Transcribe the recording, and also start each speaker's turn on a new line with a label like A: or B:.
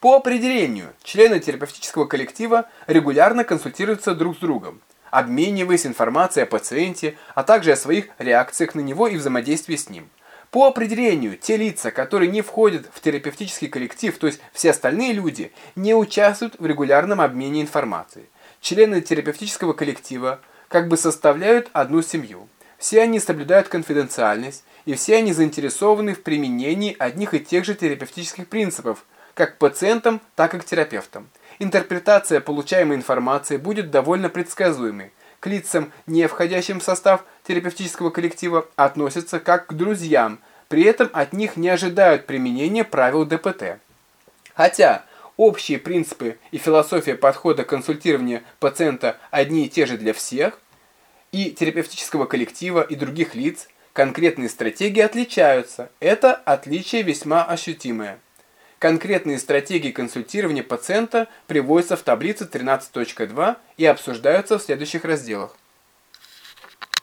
A: По определению, члены терапевтического коллектива регулярно консультируются друг с другом, обмениваясь информацией о пациенте, а также о своих реакциях на него и взаимодействии с ним. По определению, те лица, которые не входят в терапевтический коллектив, то есть все остальные люди, не участвуют в регулярном обмене информацией. Члены терапевтического коллектива как бы составляют одну семью. Все они соблюдают конфиденциальность, и все они заинтересованы в применении одних и тех же терапевтических принципов, как к пациентам, так и к терапевтам. Интерпретация получаемой информации будет довольно предсказуемой. К лицам, не входящим в состав терапевтического коллектива, относятся как к друзьям, при этом от них не ожидают применения правил ДПТ. Хотя общие принципы и философия подхода консультирования пациента одни и те же для всех, и терапевтического коллектива, и других лиц, конкретные стратегии отличаются. Это отличие весьма ощутимое. Конкретные стратегии консультирования пациента приводятся в таблице 13.2 и обсуждаются в следующих разделах.